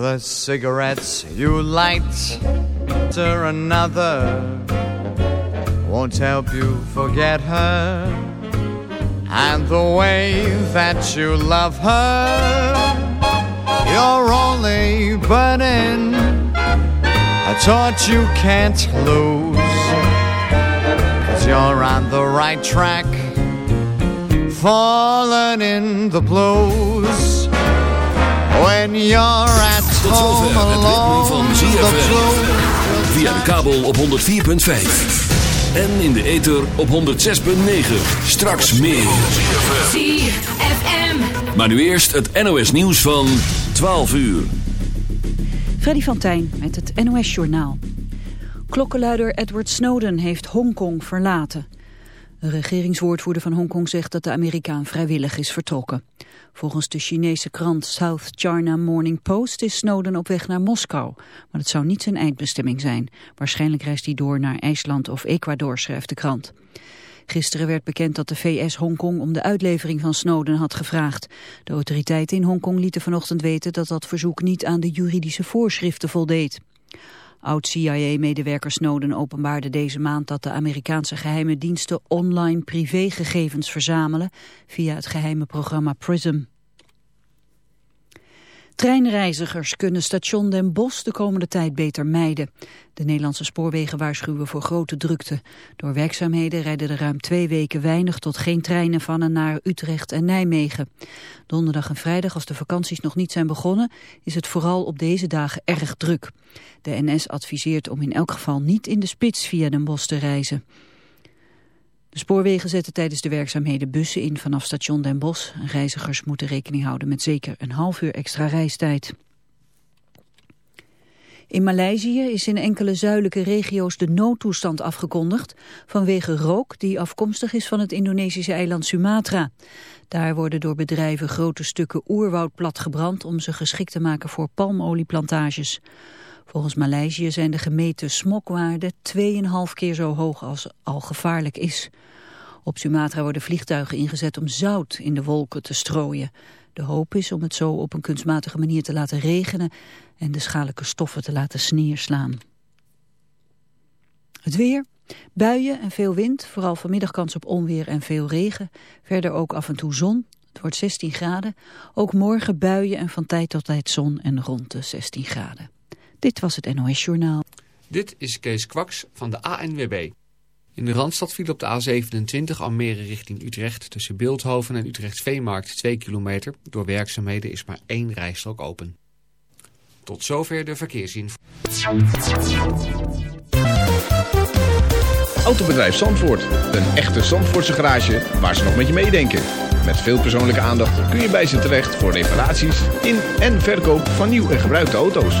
The cigarettes you light to another won't help you forget her. And the way that you love her, you're only burning a torch you can't lose. Cause you're on the right track, falling in the blues. When you're at Tot home zover het ritme alone, van the ZFM. Via de kabel op 104.5. En in de ether op 106.9. Straks meer. ZFM. Maar nu eerst het NOS nieuws van 12 uur. Freddy van Tijn met het NOS-journaal. Klokkenluider Edward Snowden heeft Hongkong verlaten. Een regeringswoordvoerder van Hongkong zegt dat de Amerikaan vrijwillig is vertrokken. Volgens de Chinese krant South China Morning Post is Snowden op weg naar Moskou. Maar dat zou niet zijn eindbestemming zijn. Waarschijnlijk reist hij door naar IJsland of Ecuador, schrijft de krant. Gisteren werd bekend dat de VS Hongkong om de uitlevering van Snowden had gevraagd. De autoriteiten in Hongkong lieten vanochtend weten dat dat verzoek niet aan de juridische voorschriften voldeed. Oud-CIA-medewerker Snowden openbaarde deze maand dat de Amerikaanse geheime diensten online privégegevens verzamelen via het geheime programma PRISM. Treinreizigers kunnen station Den Bosch de komende tijd beter mijden. De Nederlandse spoorwegen waarschuwen voor grote drukte. Door werkzaamheden rijden er ruim twee weken weinig tot geen treinen van en naar Utrecht en Nijmegen. Donderdag en vrijdag, als de vakanties nog niet zijn begonnen, is het vooral op deze dagen erg druk. De NS adviseert om in elk geval niet in de spits via Den Bosch te reizen. De spoorwegen zetten tijdens de werkzaamheden bussen in vanaf station Den Bosch. Reizigers moeten rekening houden met zeker een half uur extra reistijd. In Maleisië is in enkele zuidelijke regio's de noodtoestand afgekondigd vanwege rook die afkomstig is van het Indonesische eiland Sumatra. Daar worden door bedrijven grote stukken oerwoud platgebrand om ze geschikt te maken voor palmolieplantages. Volgens Maleisië zijn de gemeten smokwaarden 2,5 keer zo hoog als al gevaarlijk is. Op Sumatra worden vliegtuigen ingezet om zout in de wolken te strooien. De hoop is om het zo op een kunstmatige manier te laten regenen en de schadelijke stoffen te laten sneerslaan. Het weer, buien en veel wind, vooral vanmiddag kans op onweer en veel regen. Verder ook af en toe zon, het wordt 16 graden. Ook morgen buien en van tijd tot tijd zon en rond de 16 graden. Dit was het NOS Journaal. Dit is Kees Kwaks van de ANWB. In de Randstad viel op de A27 Almere richting Utrecht tussen Beeldhoven en Utrecht Veemarkt 2 kilometer. Door werkzaamheden is maar één rijstrook open. Tot zover de verkeersinformatie. Autobedrijf Zandvoort. Een echte Zandvoortse garage waar ze nog met je meedenken. Met veel persoonlijke aandacht kun je bij ze terecht voor reparaties in en verkoop van nieuw en gebruikte auto's.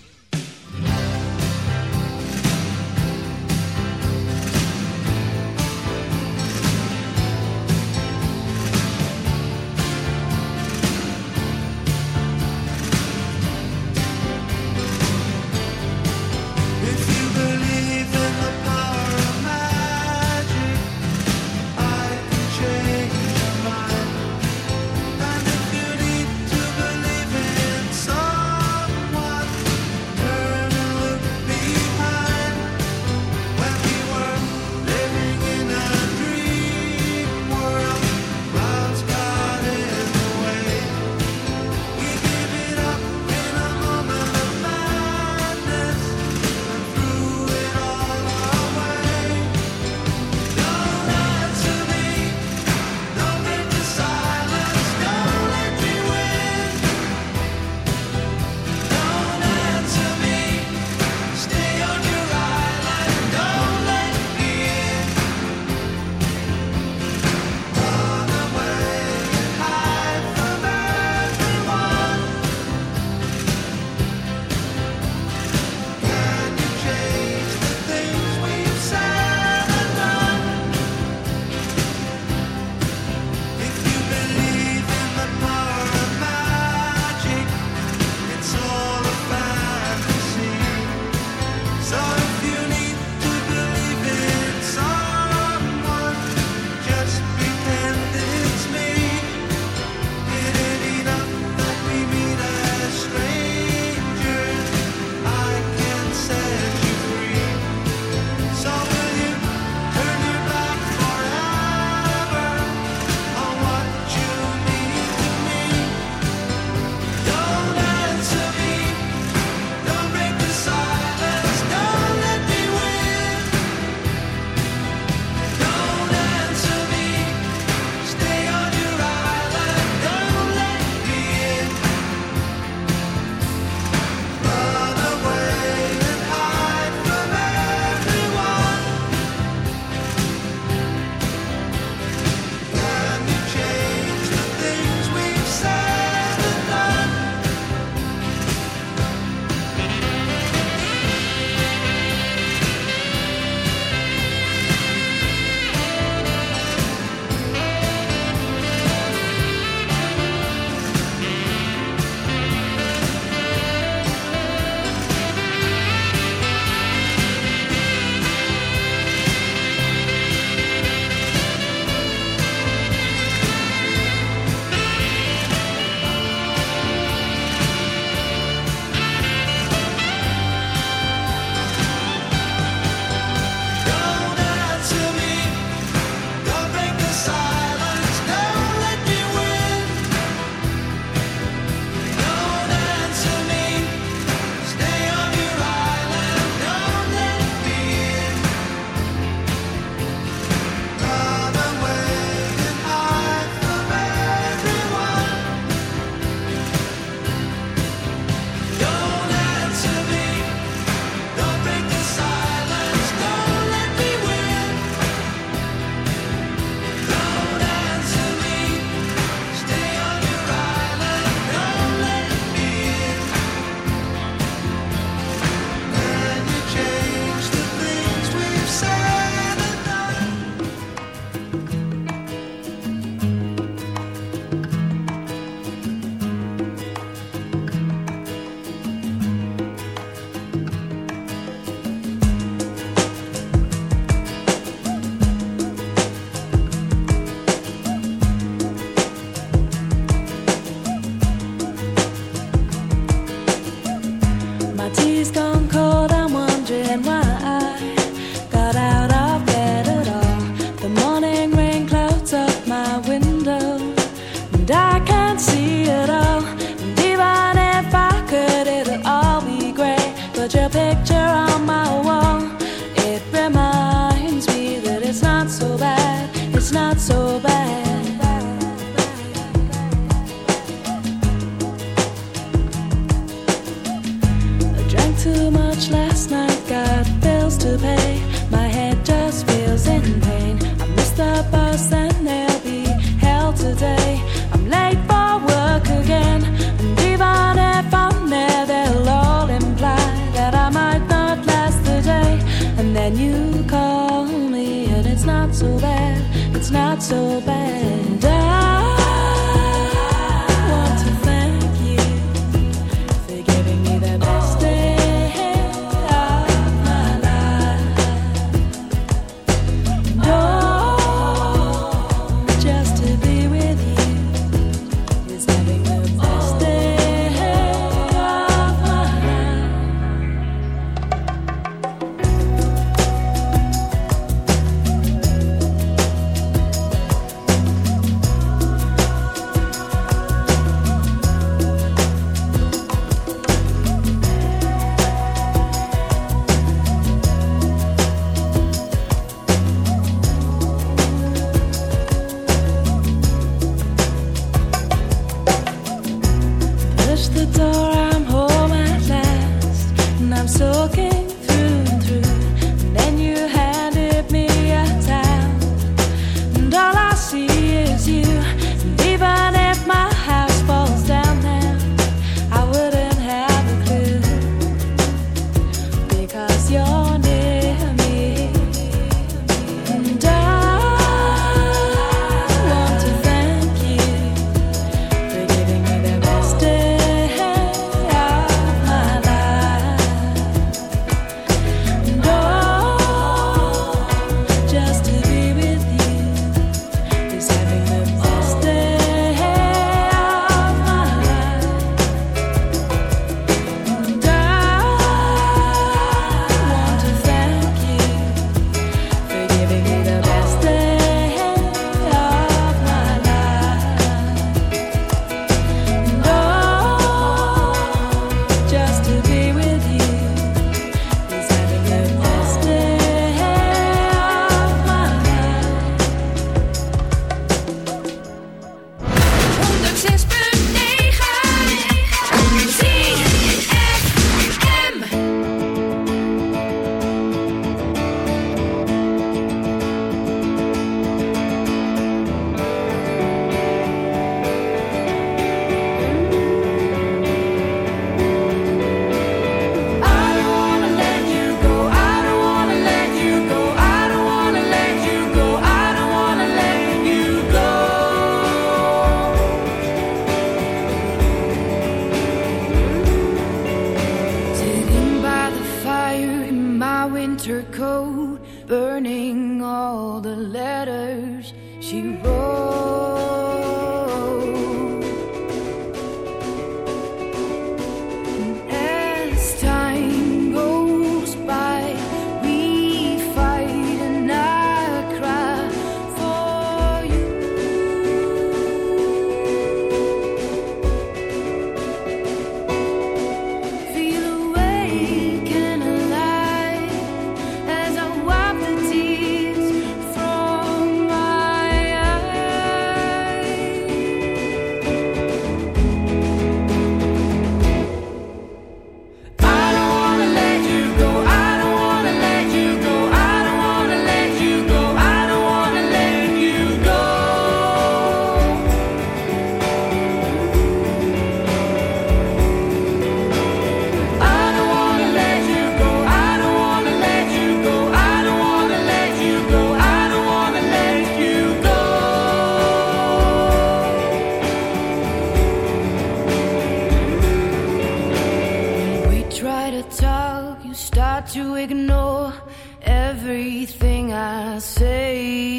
It's not so bad.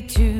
to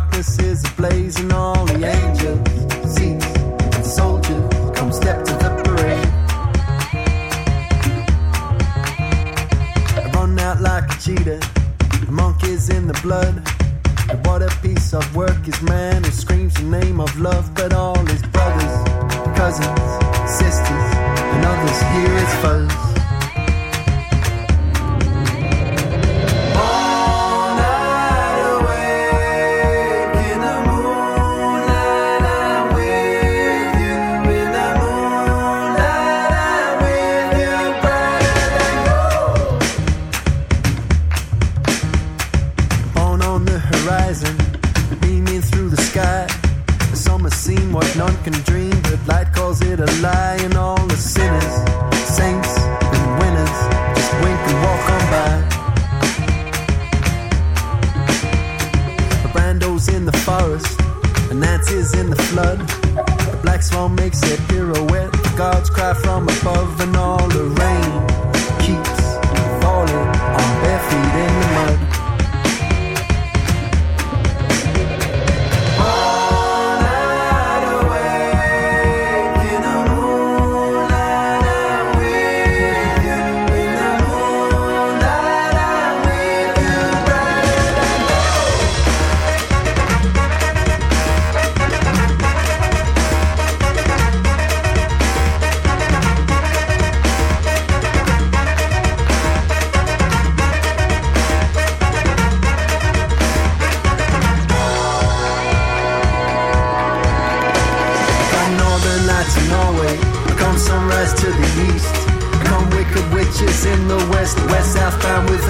darkness is blazing on. Southbound with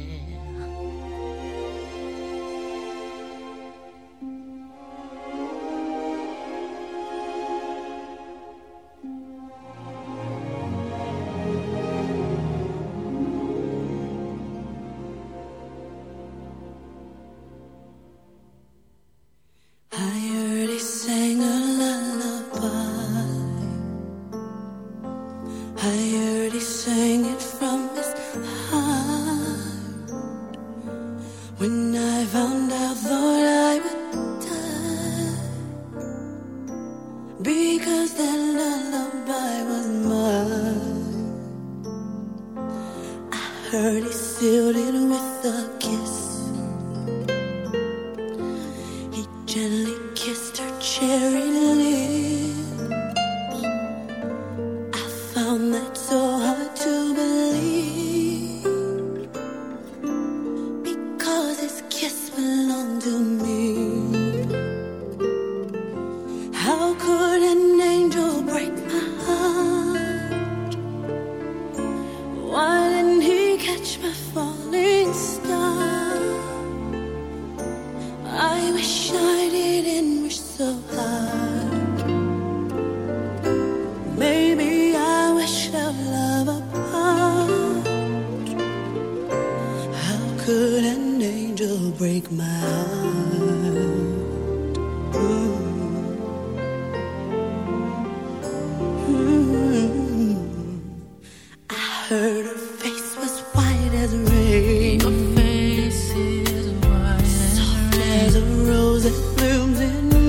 there's a rose that blooms in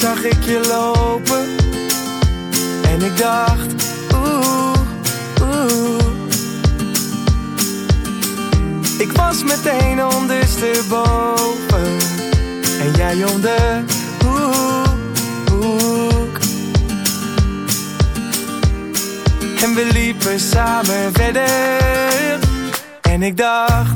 zag ik je lopen. En ik dacht, oeh, oeh. Ik was meteen ondersteboven. En jij om de. En we liepen samen verder. En ik dacht,